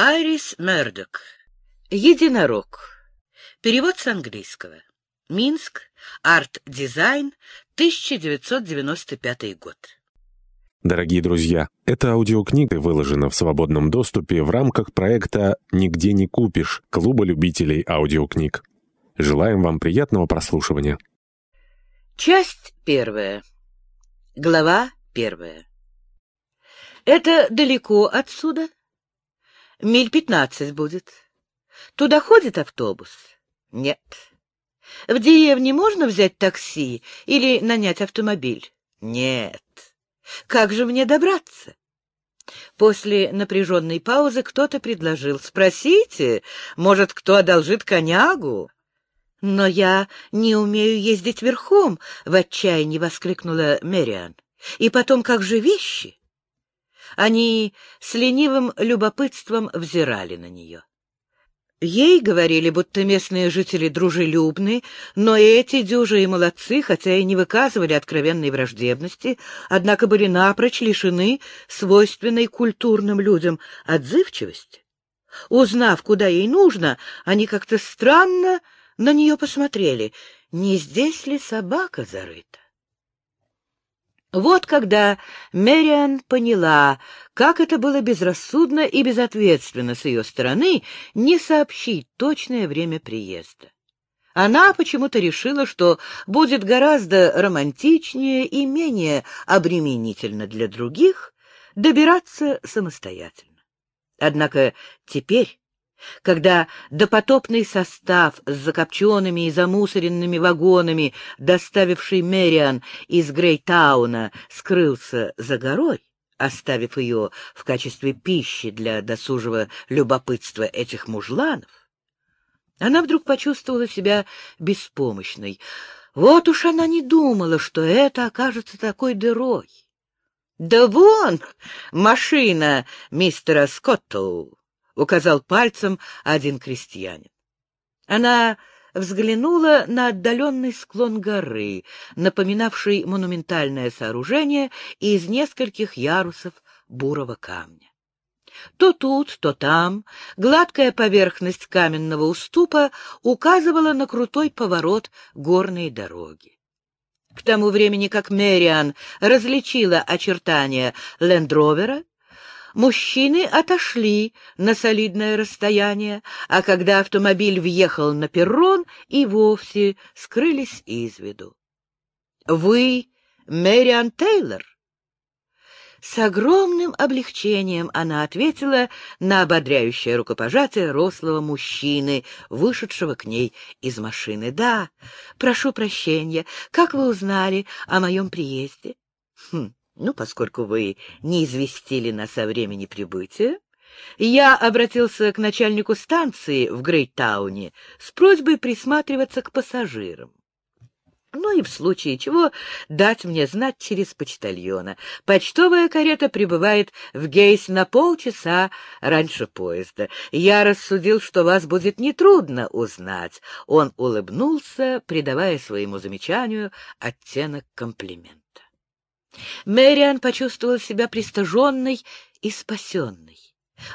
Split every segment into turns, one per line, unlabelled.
Айрис Мердок. Единорог. Перевод с английского. Минск. Арт-дизайн. 1995 год.
Дорогие друзья, эта аудиокнига выложена в свободном доступе в рамках проекта «Нигде не купишь» Клуба любителей аудиокниг. Желаем вам приятного прослушивания.
Часть первая. Глава первая. Это далеко отсюда? Миль пятнадцать будет. Туда ходит автобус? Нет. В деревне можно взять такси или нанять автомобиль? Нет. Как же мне добраться? После напряженной паузы кто-то предложил. Спросите, может, кто одолжит конягу? Но я не умею ездить верхом, — в отчаянии воскликнула Мэриан. И потом, как же вещи? Они с ленивым любопытством взирали на нее. Ей говорили, будто местные жители дружелюбны, но эти дюжи и молодцы, хотя и не выказывали откровенной враждебности, однако были напрочь лишены свойственной культурным людям отзывчивости. Узнав, куда ей нужно, они как-то странно на нее посмотрели. Не здесь ли собака зарыта? Вот когда Мэриан поняла, как это было безрассудно и безответственно с ее стороны не сообщить точное время приезда. Она почему-то решила, что будет гораздо романтичнее и менее обременительно для других добираться самостоятельно. Однако теперь, когда допотопный состав с закопченными и замусоренными вагонами, доставивший Мэриан из Грейтауна, скрылся за горой, оставив ее в качестве пищи для досужего любопытства этих мужланов, она вдруг почувствовала себя беспомощной. Вот уж она не думала, что это окажется такой дырой. — Да вон машина мистера Скоттоу! Указал пальцем один крестьянин. Она взглянула на отдаленный склон горы, напоминавший монументальное сооружение из нескольких ярусов бурого камня. То тут, то там гладкая поверхность каменного уступа указывала на крутой поворот горной дороги. К тому времени, как Мэриан различила очертания лендровера, Мужчины отошли на солидное расстояние, а когда автомобиль въехал на перрон, и вовсе скрылись из виду. — Вы Мэриан Тейлор? С огромным облегчением она ответила на ободряющее рукопожатие рослого мужчины, вышедшего к ней из машины. — Да, прошу прощения, как вы узнали о моем приезде? Хм, ну, поскольку вы не известили нас о времени прибытия, я обратился к начальнику станции в Грейтауне с просьбой присматриваться к пассажирам. Ну и в случае чего дать мне знать через почтальона. Почтовая карета прибывает в Гейс на полчаса раньше поезда. Я рассудил, что вас будет нетрудно узнать. Он улыбнулся, придавая своему замечанию оттенок комплимента. Мэриан почувствовала себя пристаженной и спасенной.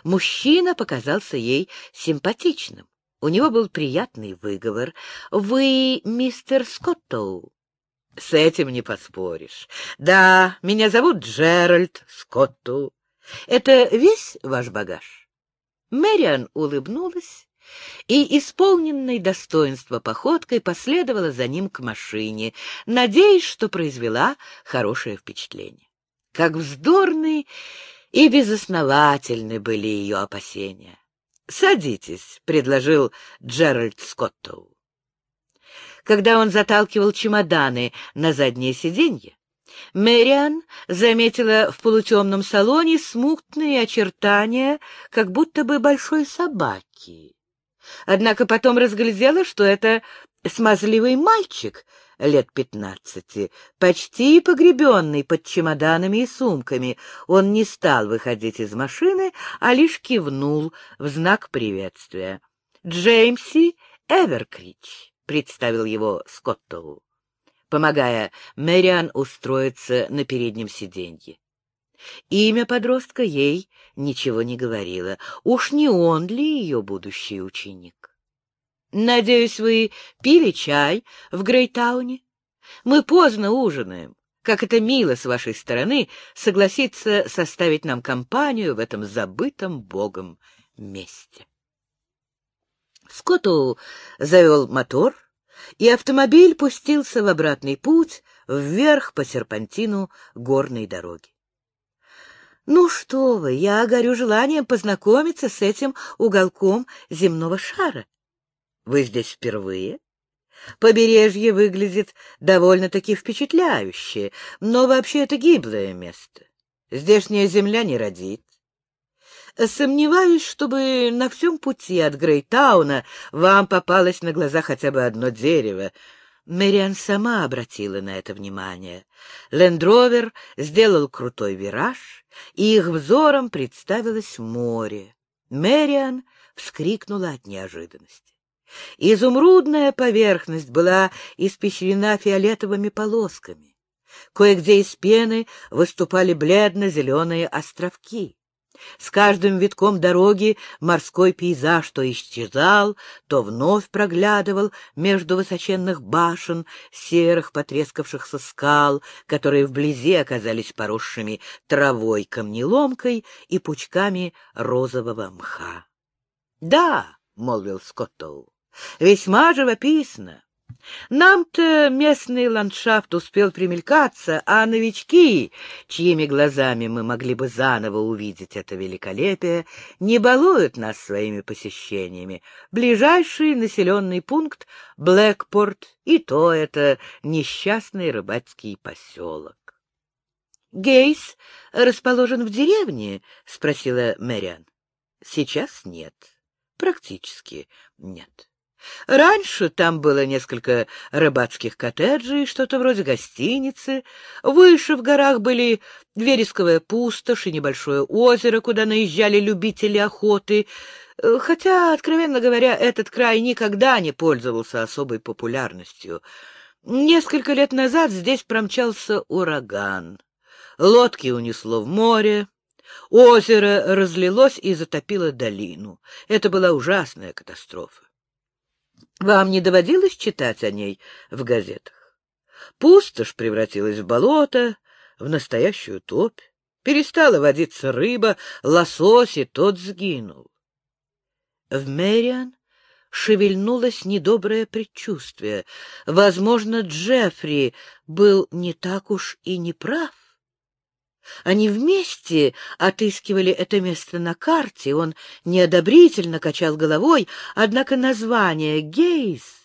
Мужчина показался ей симпатичным. У него был приятный выговор. «Вы мистер Скоттоу?» «С этим не поспоришь. Да, меня зовут Джеральд Скоттоу. Это весь ваш багаж?» Мэриан улыбнулась и, исполненной достоинства походкой, последовала за ним к машине, надеясь, что произвела хорошее впечатление. Как вздорны и безосновательны были ее опасения. «Садитесь», — предложил Джеральд Скоттоу. Когда он заталкивал чемоданы на заднее сиденье, Мэриан заметила в полутемном салоне смутные очертания, как будто бы большой собаки. Однако потом разглядела, что это смазливый мальчик лет пятнадцати, почти погребенный под чемоданами и сумками. Он не стал выходить из машины, а лишь кивнул в знак приветствия. «Джеймси Эверкрич», — представил его Скоттову, помогая Мэриан устроиться на переднем сиденье. Имя подростка ей ничего не говорило. Уж не он ли ее будущий ученик? Надеюсь, вы пили чай в Грейтауне? Мы поздно ужинаем. Как это мило с вашей стороны согласиться составить нам компанию в этом забытом богом месте. Скотту завел мотор, и автомобиль пустился в обратный путь вверх по серпантину горной дороги. Ну что вы, я горю желанием познакомиться с этим уголком земного шара. Вы здесь впервые? Побережье выглядит довольно-таки впечатляюще, но вообще это гиблое место. Здешняя земля не родит. Сомневаюсь, чтобы на всем пути от Грейтауна вам попалось на глаза хотя бы одно дерево. Мэриан сама обратила на это внимание. Лендровер сделал крутой вираж, и их взором представилось море. Мэриан вскрикнула от неожиданности. Изумрудная поверхность была испещрена фиолетовыми полосками. Кое-где из пены выступали бледно-зеленые островки. С каждым витком дороги морской пейзаж то исчезал, то вновь проглядывал между высоченных башен, серых потрескавшихся скал, которые вблизи оказались поросшими травой камнеломкой и пучками розового мха. — Да, — молвил Скоттоу, — весьма живописно. Нам-то местный ландшафт успел примелькаться, а новички, чьими глазами мы могли бы заново увидеть это великолепие, не балуют нас своими посещениями. Ближайший населенный пункт — Блэкпорт, и то это несчастный рыбацкий поселок. — Гейс расположен в деревне? — спросила Мэриан. — Сейчас нет. Практически нет. Раньше там было несколько рыбацких коттеджей, что-то вроде гостиницы. Выше в горах были вересковая пустошь и небольшое озеро, куда наезжали любители охоты. Хотя, откровенно говоря, этот край никогда не пользовался особой популярностью. Несколько лет назад здесь промчался ураган. Лодки унесло в море, озеро разлилось и затопило долину. Это была ужасная катастрофа. Вам не доводилось читать о ней в газетах? Пустошь превратилась в болото, в настоящую топь. Перестала водиться рыба, лосось, и тот сгинул. В Мэриан шевельнулось недоброе предчувствие. Возможно, Джеффри был не так уж и не прав. Они вместе отыскивали это место на карте, он неодобрительно качал головой, однако название «Гейс»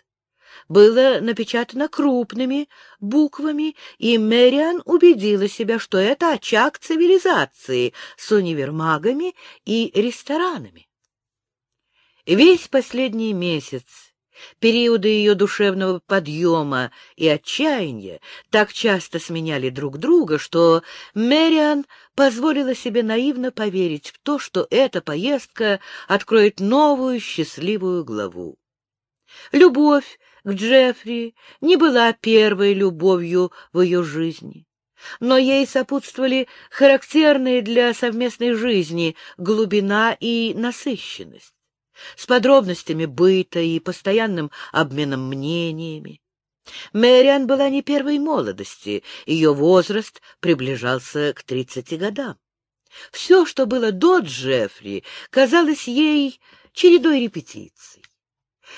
было напечатано крупными буквами, и Мэриан убедила себя, что это очаг цивилизации с универмагами и ресторанами. Весь последний месяц Периоды ее душевного подъема и отчаяния так часто сменяли друг друга, что Мэриан позволила себе наивно поверить в то, что эта поездка откроет новую счастливую главу. Любовь к Джеффри не была первой любовью в ее жизни, но ей сопутствовали характерные для совместной жизни глубина и насыщенность с подробностями быта и постоянным обменом мнениями. Мэриан была не первой молодости, ее возраст приближался к тридцати годам. Все, что было до Джеффри, казалось ей чередой репетиций.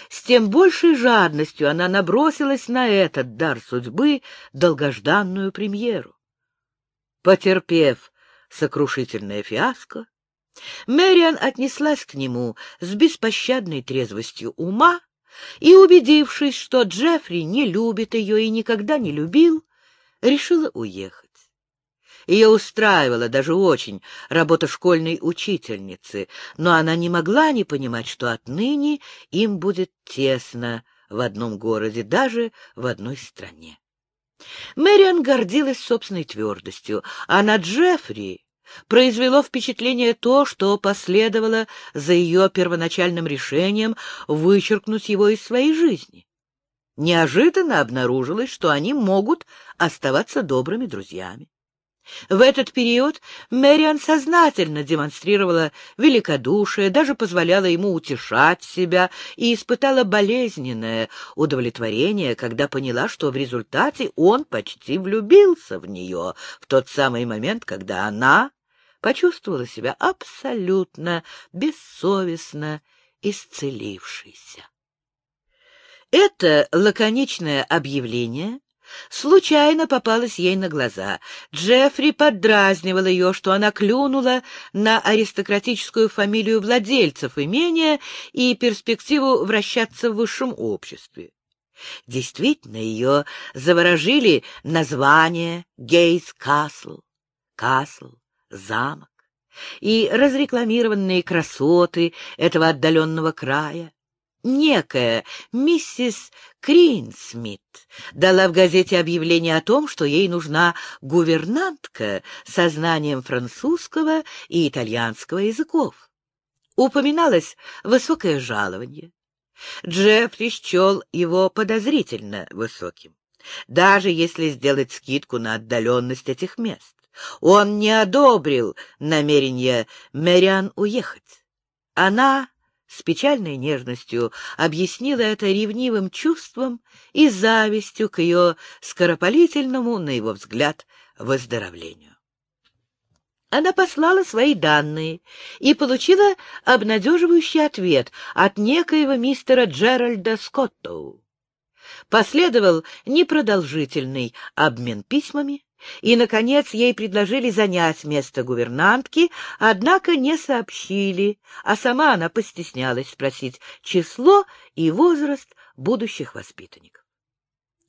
С тем большей жадностью она набросилась на этот дар судьбы, долгожданную премьеру. Потерпев сокрушительное фиаско, Мэриан отнеслась к нему с беспощадной трезвостью ума и, убедившись, что Джеффри не любит ее и никогда не любил, решила уехать. Ее устраивала даже очень работа школьной учительницы, но она не могла не понимать, что отныне им будет тесно в одном городе, даже в одной стране. Мэриан гордилась собственной твердостью, а на Джеффри произвело впечатление то, что последовало за ее первоначальным решением вычеркнуть его из своей жизни. Неожиданно обнаружилось, что они могут оставаться добрыми друзьями. В этот период Мэриан сознательно демонстрировала великодушие, даже позволяла ему утешать себя и испытала болезненное удовлетворение, когда поняла, что в результате он почти влюбился в нее в тот самый момент, когда она почувствовала себя абсолютно бессовестно исцелившейся. Это лаконичное объявление случайно попалась ей на глаза. Джеффри поддразнивал ее, что она клюнула на аристократическую фамилию владельцев имения и перспективу вращаться в высшем обществе. Действительно, ее заворожили названия Гейс Касл, Касл, замок и разрекламированные красоты этого отдаленного края некая миссис Кринсмит дала в газете объявление о том, что ей нужна гувернантка со знанием французского и итальянского языков. Упоминалось высокое жалование. Джеффри счел его подозрительно высоким, даже если сделать скидку на отдаленность этих мест. Он не одобрил намерение Мэриан уехать. Она с печальной нежностью объяснила это ревнивым чувством и завистью к ее скоропалительному, на его взгляд, выздоровлению. Она послала свои данные и получила обнадеживающий ответ от некоего мистера Джеральда Скоттоу. Последовал непродолжительный обмен письмами, и, наконец, ей предложили занять место гувернантки, однако не сообщили, а сама она постеснялась спросить число и возраст будущих воспитанников.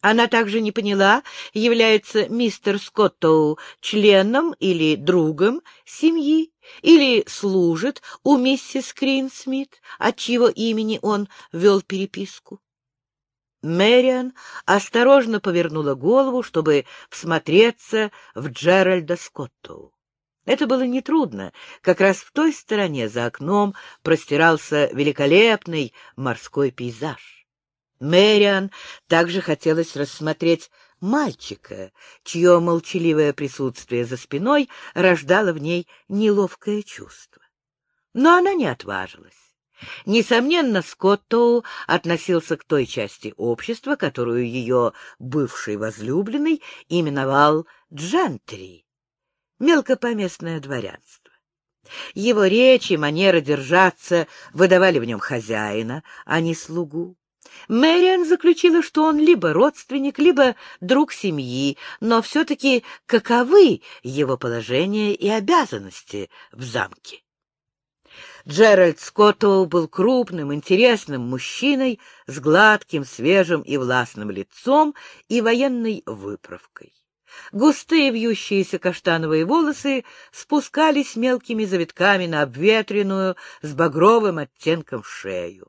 Она также не поняла, является мистер Скоттоу членом или другом семьи, или служит у миссис Кринсмит, от чьего имени он вел переписку. Мэриан осторожно повернула голову, чтобы всмотреться в Джеральда Скотту. Это было нетрудно. Как раз в той стороне за окном простирался великолепный морской пейзаж. Мэриан также хотелось рассмотреть мальчика, чье молчаливое присутствие за спиной рождало в ней неловкое чувство. Но она не отважилась. Несомненно, Скоттоу относился к той части общества, которую ее бывший возлюбленный именовал джентри, мелкопоместное дворянство. Его речь и манера держаться выдавали в нем хозяина, а не слугу. Мэриан заключила, что он либо родственник, либо друг семьи, но все-таки каковы его положение и обязанности в замке? Джеральд Скоттоу был крупным, интересным мужчиной с гладким, свежим и властным лицом и военной выправкой. Густые вьющиеся каштановые волосы спускались мелкими завитками на обветренную с багровым оттенком шею.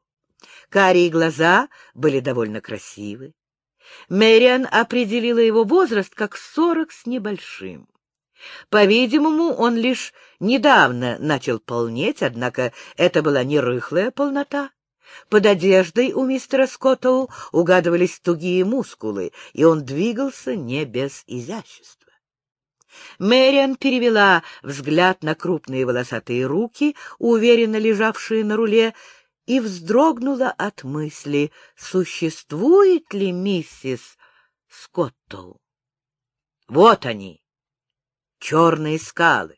Карие глаза были довольно красивы. Мэриан определила его возраст как сорок с небольшим. По-видимому, он лишь недавно начал полнеть, однако это была не рыхлая полнота. Под одеждой у мистера Скоттоу угадывались тугие мускулы, и он двигался не без изящества. Мэриан перевела взгляд на крупные волосатые руки, уверенно лежавшие на руле, и вздрогнула от мысли, существует ли миссис Скоттоу. Вот они, черные скалы.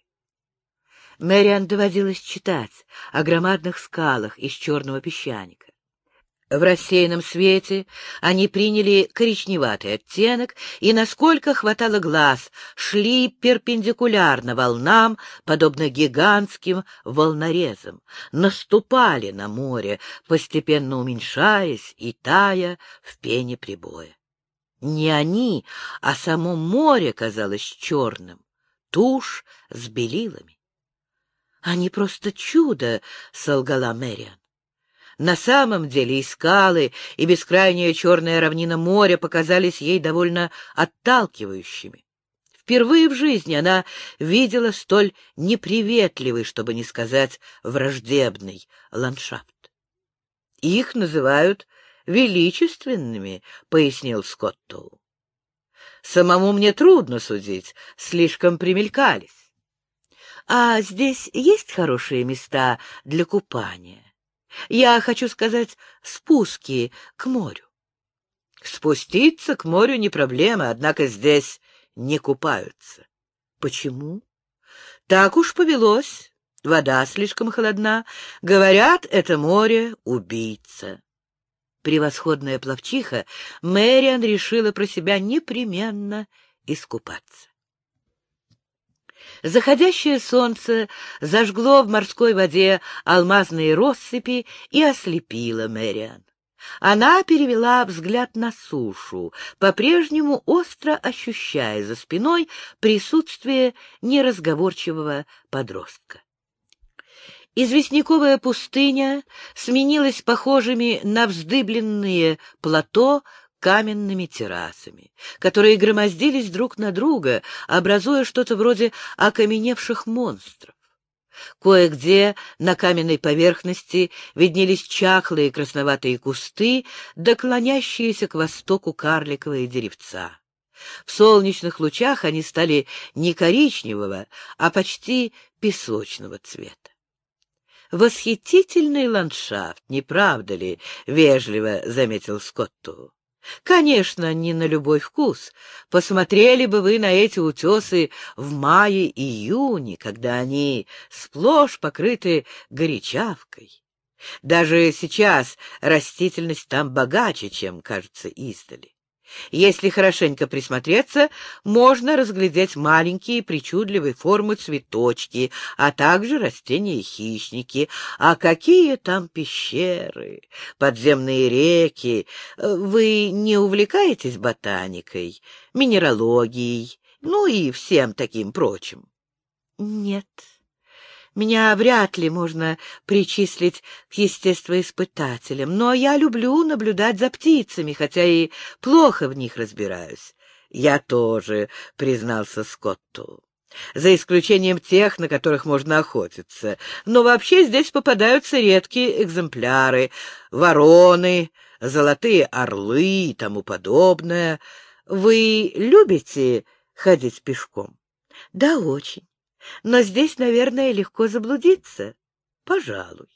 Мэриан доводилось читать о громадных скалах из черного песчаника. В рассеянном свете они приняли коричневатый оттенок и, насколько хватало глаз, шли перпендикулярно волнам, подобно гигантским волнорезам, наступали на море, постепенно уменьшаясь и тая в пене прибоя. Не они, а само море казалось черным тушь с белилами. — Они просто чудо, — солгала Мэриан. На самом деле и скалы, и бескрайняя черная равнина моря показались ей довольно отталкивающими. Впервые в жизни она видела столь неприветливый, чтобы не сказать враждебный, ландшафт. «Их называют величественными», — пояснил Скоттоу. Самому мне трудно судить, слишком примелькались. А здесь есть хорошие места для купания? Я хочу сказать, спуски к морю. Спуститься к морю не проблема, однако здесь не купаются. Почему? Так уж повелось. Вода слишком холодна. Говорят, это море — убийца. Превосходная пловчиха, Мэриан решила про себя непременно искупаться. Заходящее солнце зажгло в морской воде алмазные россыпи и ослепило Мэриан. Она перевела взгляд на сушу, по-прежнему остро ощущая за спиной присутствие неразговорчивого подростка. Известняковая пустыня сменилась похожими на вздыбленные плато каменными террасами, которые громоздились друг на друга, образуя что-то вроде окаменевших монстров. Кое-где на каменной поверхности виднелись чахлые красноватые кусты, доклонящиеся к востоку карликовые деревца. В солнечных лучах они стали не коричневого, а почти песочного цвета. «Восхитительный ландшафт, не правда ли?» — вежливо заметил Скотту. Конечно, не на любой вкус. Посмотрели бы вы на эти утесы в мае-июне, когда они сплошь покрыты горячавкой. Даже сейчас растительность там богаче, чем кажется издали. Если хорошенько присмотреться, можно разглядеть маленькие причудливой формы цветочки, а также растения-хищники. А какие там пещеры, подземные реки! Вы не увлекаетесь ботаникой, минералогией, ну и всем таким прочим? Нет. Меня вряд ли можно причислить к естествоиспытателям, но я люблю наблюдать за птицами, хотя и плохо в них разбираюсь. Я тоже, — признался Скотту. За исключением тех, на которых можно охотиться. Но вообще здесь попадаются редкие экземпляры — вороны, золотые орлы и тому подобное. Вы любите ходить пешком? Да, очень. Но здесь, наверное, легко заблудиться. Пожалуй.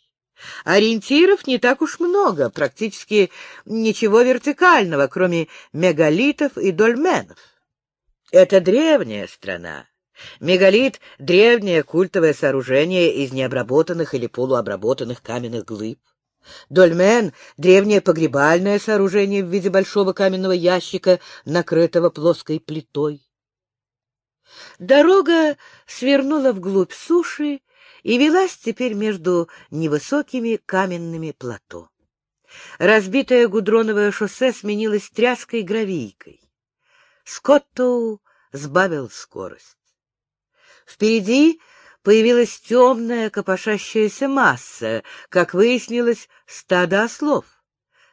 Ориентиров не так уж много, практически ничего вертикального, кроме мегалитов и дольменов. Это древняя страна. Мегалит — древнее культовое сооружение из необработанных или полуобработанных каменных глыб. Дольмен — древнее погребальное сооружение в виде большого каменного ящика, накрытого плоской плитой. Дорога свернула вглубь суши и велась теперь между невысокими каменными плато. Разбитое гудроновое шоссе сменилось тряской гравийкой. Скоттоу сбавил скорость. Впереди появилась темная копошащаяся масса, как выяснилось, стадо ослов.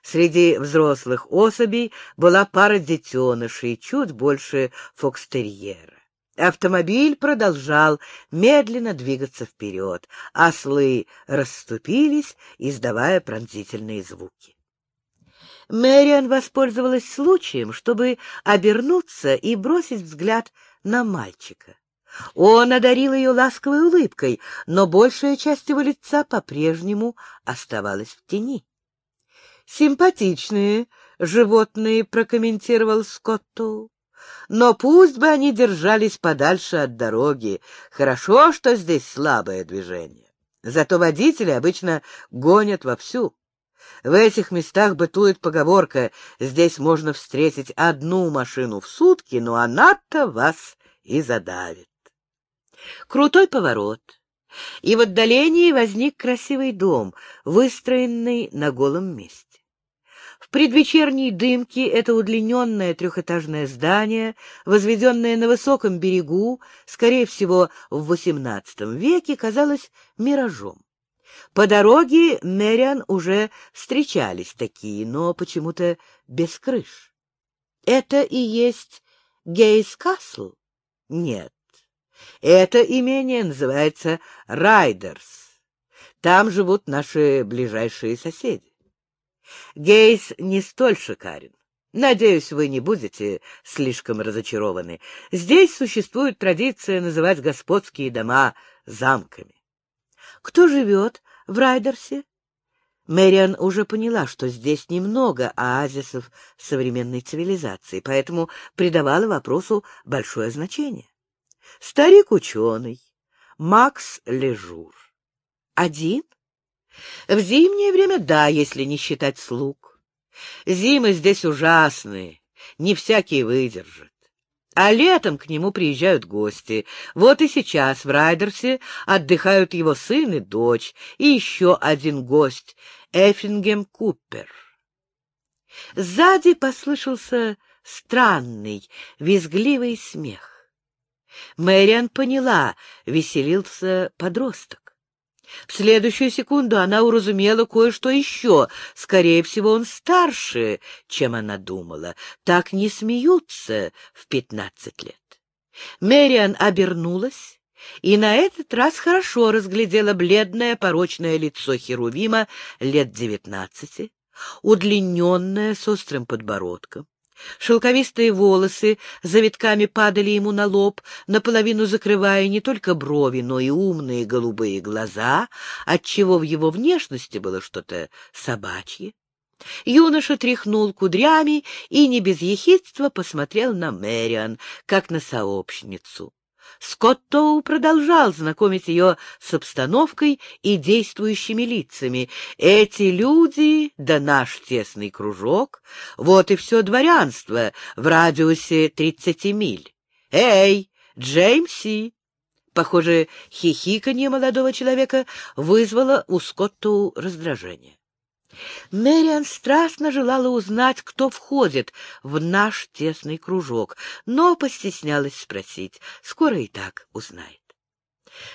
Среди взрослых особей была пара детенышей, чуть больше фокстерьера. Автомобиль продолжал медленно двигаться вперед. Ослы расступились, издавая пронзительные звуки. Мэриан воспользовалась случаем, чтобы обернуться и бросить взгляд на мальчика. Он одарил ее ласковой улыбкой, но большая часть его лица по-прежнему оставалась в тени. «Симпатичные животные», — прокомментировал Скотту. Но пусть бы они держались подальше от дороги. Хорошо, что здесь слабое движение. Зато водители обычно гонят вовсю. В этих местах бытует поговорка «здесь можно встретить одну машину в сутки, но она-то вас и задавит». Крутой поворот. И в отдалении возник красивый дом, выстроенный на голом месте. Предвечерней дымке это удлиненное трехэтажное здание, возведенное на высоком берегу, скорее всего, в XVIII веке, казалось миражом. По дороге Мэриан уже встречались такие, но почему-то без крыш. Это и есть Гейс-Касл? Нет. Это имение называется Райдерс. Там живут наши ближайшие соседи. Гейс не столь шикарен. Надеюсь, вы не будете слишком разочарованы. Здесь существует традиция называть господские дома замками. Кто живет в Райдерсе? Мэриан уже поняла, что здесь немного оазисов современной цивилизации, поэтому придавала вопросу большое значение. Старик-ученый, Макс Лежур. Один? В зимнее время да, если не считать слуг. Зимы здесь ужасные, не всякий выдержит. А летом к нему приезжают гости. Вот и сейчас в Райдерсе отдыхают его сын и дочь, и еще один гость — Эффингем Купер. Сзади послышался странный, визгливый смех. Мэриан поняла, веселился подросток. В следующую секунду она уразумела кое-что еще. Скорее всего, он старше, чем она думала. Так не смеются в пятнадцать лет. Мэриан обернулась и на этот раз хорошо разглядела бледное порочное лицо Херувима лет девятнадцати, удлиненное с острым подбородком. Шелковистые волосы завитками падали ему на лоб, наполовину закрывая не только брови, но и умные голубые глаза, отчего в его внешности было что-то собачье. Юноша тряхнул кудрями и не без ехидства посмотрел на Мэриан, как на сообщницу. Скоттоу продолжал знакомить ее с обстановкой и действующими лицами. Эти люди, да наш тесный кружок, вот и все дворянство в радиусе тридцати миль. Эй, Джеймси! Похоже, хихиканье молодого человека вызвало у Скоттоу раздражение. Мэриан страстно желала узнать, кто входит в наш тесный кружок, но постеснялась спросить. Скоро и так узнает.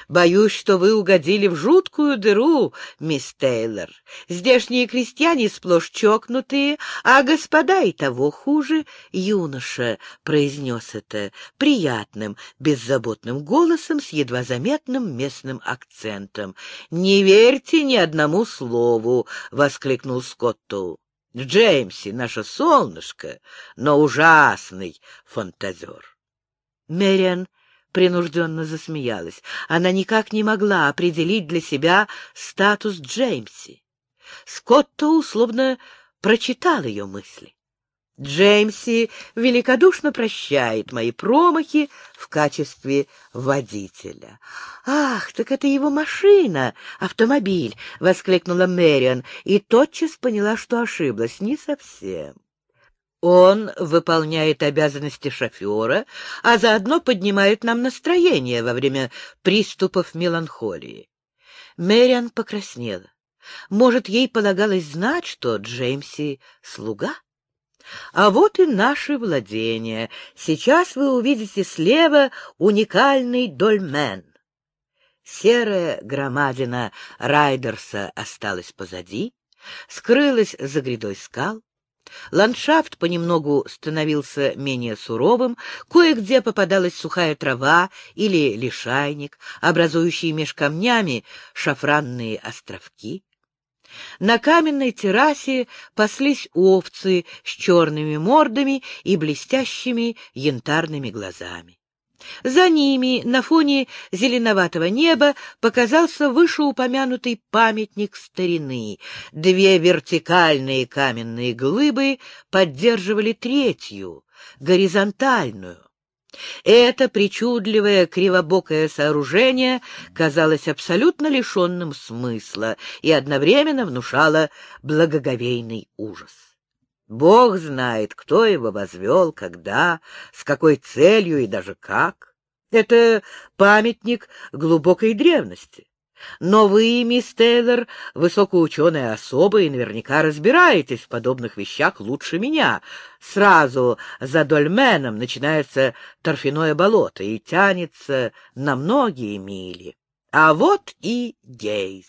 Боюсь, что вы угодили в жуткую дыру, мисс Тейлор. Здешние крестьяне сплошь чокнутые, а господа и того хуже. Юноша произнес это приятным, беззаботным голосом с едва заметным местным акцентом. — Не верьте ни одному слову! — воскликнул Скотту. Джеймси, наше солнышко, но ужасный фантазер. Мэриан принужденно засмеялась. Она никак не могла определить для себя статус Джеймси. Скотто условно прочитал ее мысли. Джеймси великодушно прощает мои промахи в качестве водителя. «Ах, так это его машина, автомобиль!» — воскликнула Мэриан и тотчас поняла, что ошиблась. Не совсем. Он выполняет обязанности шофера, а заодно поднимает нам настроение во время приступов меланхолии. Мэриан покраснела. Может, ей полагалось знать, что Джеймси — слуга? А вот и наши владения. Сейчас вы увидите слева уникальный дольмен. Серая громадина Райдерса осталась позади, скрылась за грядой скал. Ландшафт понемногу становился менее суровым, кое-где попадалась сухая трава или лишайник, образующие меж камнями шафранные островки. На каменной террасе паслись овцы с черными мордами и блестящими янтарными глазами. За ними, на фоне зеленоватого неба, показался вышеупомянутый памятник старины. Две вертикальные каменные глыбы поддерживали третью, горизонтальную. Это причудливое кривобокое сооружение казалось абсолютно лишенным смысла и одновременно внушало благоговейный ужас. Бог знает, кто его возвел, когда, с какой целью и даже как. Это памятник глубокой древности. Но вы, мисс Тейлор, высокоученая особа и наверняка разбираетесь в подобных вещах лучше меня. Сразу за Дольменом начинается торфяное болото и тянется на многие мили. А вот и Гейс.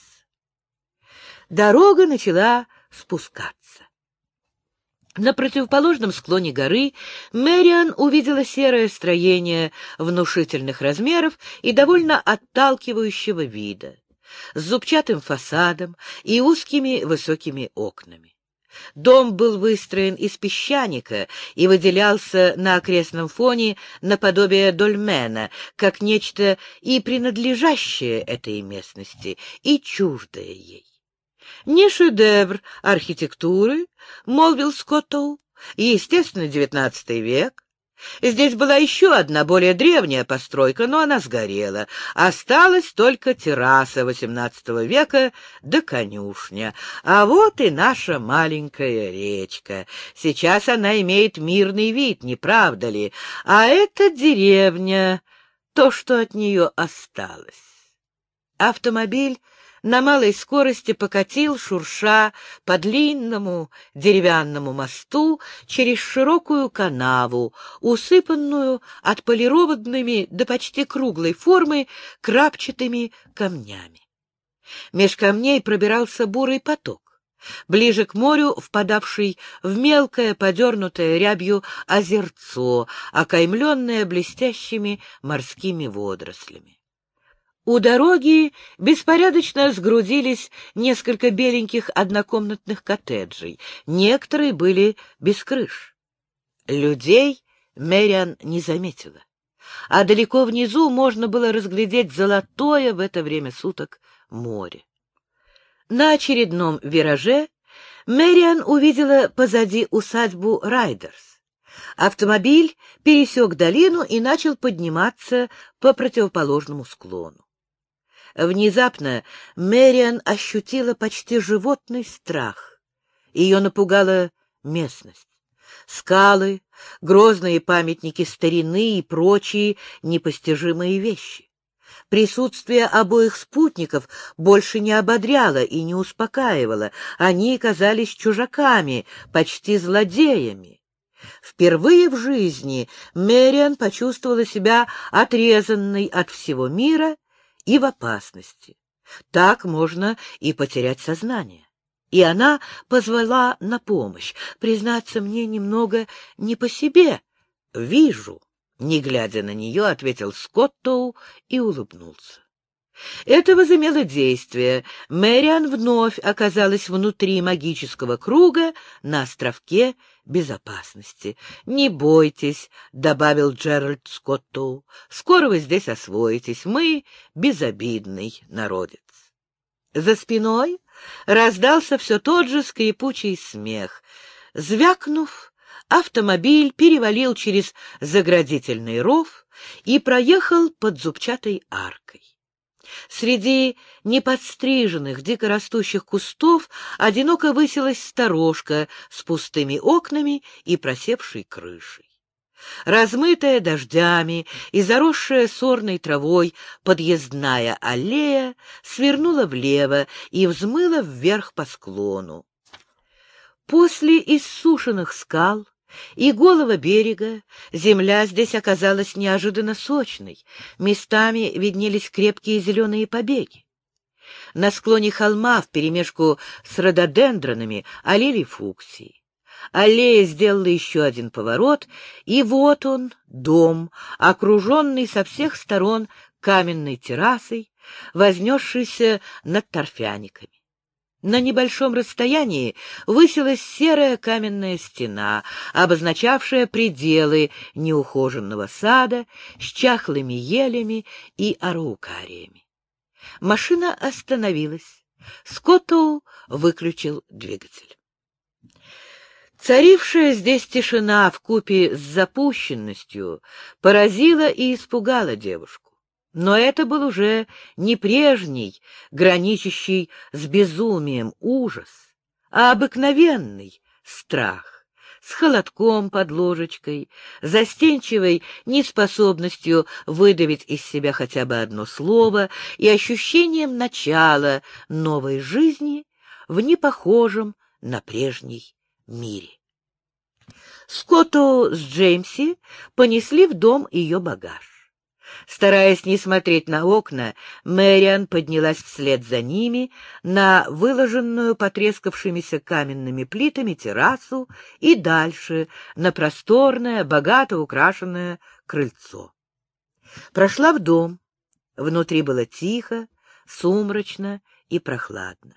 Дорога начала спускаться. На противоположном склоне горы Мэриан увидела серое строение внушительных размеров и довольно отталкивающего вида, с зубчатым фасадом и узкими высокими окнами. Дом был выстроен из песчаника и выделялся на окрестном фоне наподобие дольмена, как нечто и принадлежащее этой местности, и чуждое ей. Не шедевр архитектуры, — молвил Скоттоу, — естественно, девятнадцатый век, Здесь была еще одна, более древняя постройка, но она сгорела. Осталась только терраса XVIII века да конюшня. А вот и наша маленькая речка. Сейчас она имеет мирный вид, не правда ли? А это деревня, то, что от нее осталось. Автомобиль на малой скорости покатил, шурша по длинному деревянному мосту через широкую канаву, усыпанную отполированными до почти круглой формы крапчатыми камнями. Меж камней пробирался бурый поток ближе к морю впадавший в мелкое, подернутое рябью озерцо, окаймленное блестящими морскими водорослями. У дороги беспорядочно сгрудились несколько беленьких однокомнатных коттеджей. Некоторые были без крыш. Людей Мэриан не заметила. А далеко внизу можно было разглядеть золотое в это время суток море. На очередном вираже Мэриан увидела позади усадьбу Райдерс. Автомобиль пересек долину и начал подниматься по противоположному склону. Внезапно Мэриан ощутила почти животный страх. Ее напугала местность. Скалы, грозные памятники старины и прочие непостижимые вещи. Присутствие обоих спутников больше не ободряло и не успокаивало. Они казались чужаками, почти злодеями. Впервые в жизни Мэриан почувствовала себя отрезанной от всего мира и в опасности. Так можно и потерять сознание. И она позвала на помощь. Признаться мне немного не по себе. Вижу, не глядя на нее, ответил Скоттоу и улыбнулся. Это возымело действие. Мэриан вновь оказалась внутри магического круга на островке безопасности. «Не бойтесь», — добавил Джеральд Скотту, — «скоро вы здесь освоитесь. Мы безобидный народец». За спиной раздался все тот же скрипучий смех. Звякнув, автомобиль перевалил через заградительный ров и проехал под зубчатой аркой. Среди неподстриженных, дикорастущих кустов одиноко высилась сторожка с пустыми окнами и просевшей крышей. Размытая дождями и заросшая сорной травой подъездная аллея свернула влево и взмыла вверх по склону. После иссушенных скал и голого берега земля здесь оказалась неожиданно сочной, местами виднелись крепкие зеленые побеги. На склоне холма вперемешку с рододендронами олели фуксии. Аллея сделала еще один поворот, и вот он, дом, окруженный со всех сторон каменной террасой, вознесшийся над торфяниками. На небольшом расстоянии высилась серая каменная стена, обозначавшая пределы неухоженного сада с чахлыми елями и араукариями. Машина остановилась. Скоттоу выключил двигатель. Царившая здесь тишина в купе с запущенностью поразила и испугала девушку. Но это был уже не прежний, граничащий с безумием ужас, а обыкновенный страх с холодком под ложечкой, застенчивой неспособностью выдавить из себя хотя бы одно слово и ощущением начала новой жизни в непохожем на прежний мире. Скотту с Джеймси понесли в дом ее багаж. Стараясь не смотреть на окна, Мэриан поднялась вслед за ними на выложенную потрескавшимися каменными плитами террасу и дальше на просторное, богато украшенное крыльцо. Прошла в дом. Внутри было тихо, сумрачно и прохладно.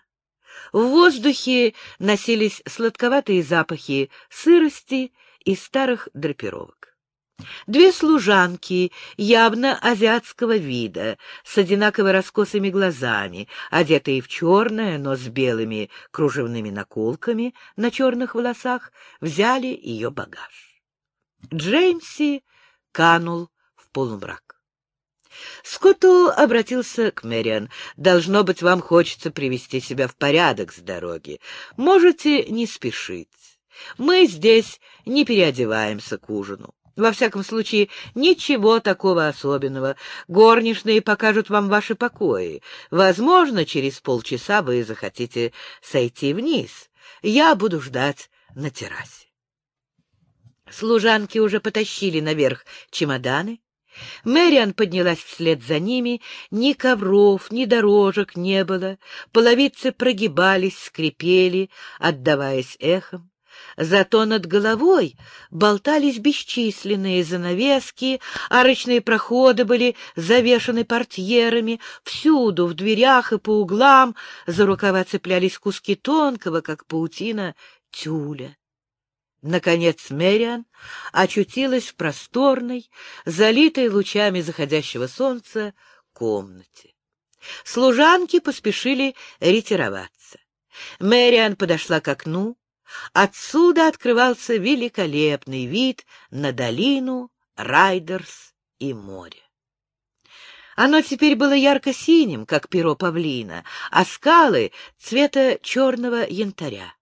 В воздухе носились сладковатые запахи сырости и старых драпировок. Две служанки явно азиатского вида, с одинаково раскосыми глазами, одетые в черное, но с белыми кружевными наколками на черных волосах, взяли ее багаж. Джеймси канул в полумрак. Скотту обратился к Мэриан. «Должно быть, вам хочется привести себя в порядок с дороги. Можете не спешить. Мы здесь не переодеваемся к ужину. Во всяком случае, ничего такого особенного. Горничные покажут вам ваши покои. Возможно, через полчаса вы захотите сойти вниз. Я буду ждать на террасе. Служанки уже потащили наверх чемоданы. Мэриан поднялась вслед за ними. Ни ковров, ни дорожек не было. Половицы прогибались, скрипели, отдаваясь эхом. Зато над головой болтались бесчисленные занавески, арочные проходы были завешаны портьерами, всюду, в дверях и по углам, за рукава цеплялись куски тонкого, как паутина, тюля. Наконец Мэриан очутилась в просторной, залитой лучами заходящего солнца, комнате. Служанки поспешили ретироваться. Мэриан подошла к окну. Отсюда открывался великолепный вид на долину, Райдерс и море. Оно теперь было ярко-синим, как перо павлина, а скалы — цвета черного янтаря.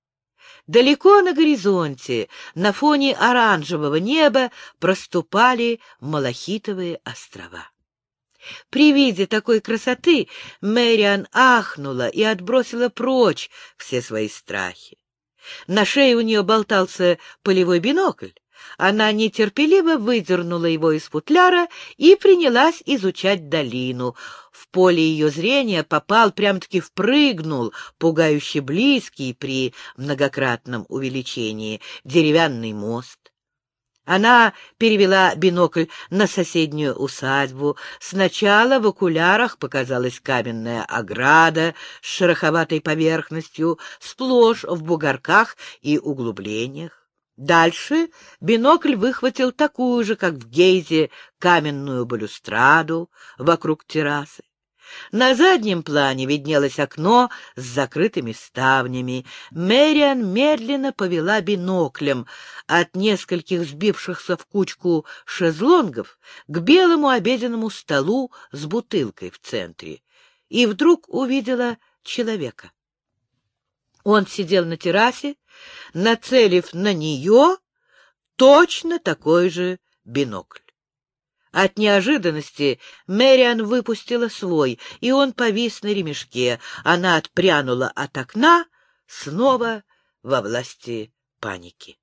Далеко на горизонте, на фоне оранжевого неба, проступали Малахитовые острова. При виде такой красоты Мэриан ахнула и отбросила прочь все свои страхи. На шее у нее болтался полевой бинокль. Она нетерпеливо выдернула его из футляра и принялась изучать долину. В поле ее зрения попал, прям-таки впрыгнул, пугающе близкий при многократном увеличении, деревянный мост. Она перевела бинокль на соседнюю усадьбу. Сначала в окулярах показалась каменная ограда с шероховатой поверхностью, сплошь в бугорках и углублениях. Дальше бинокль выхватил такую же, как в Гейзе, каменную балюстраду вокруг террасы. На заднем плане виднелось окно с закрытыми ставнями. Мэриан медленно повела биноклем от нескольких сбившихся в кучку шезлонгов к белому обеденному столу с бутылкой в центре. И вдруг увидела человека. Он сидел на террасе, нацелив на нее точно такой же бинокль. От неожиданности Мэриан выпустила свой, и он повис на ремешке. Она отпрянула от окна, снова во власти паники.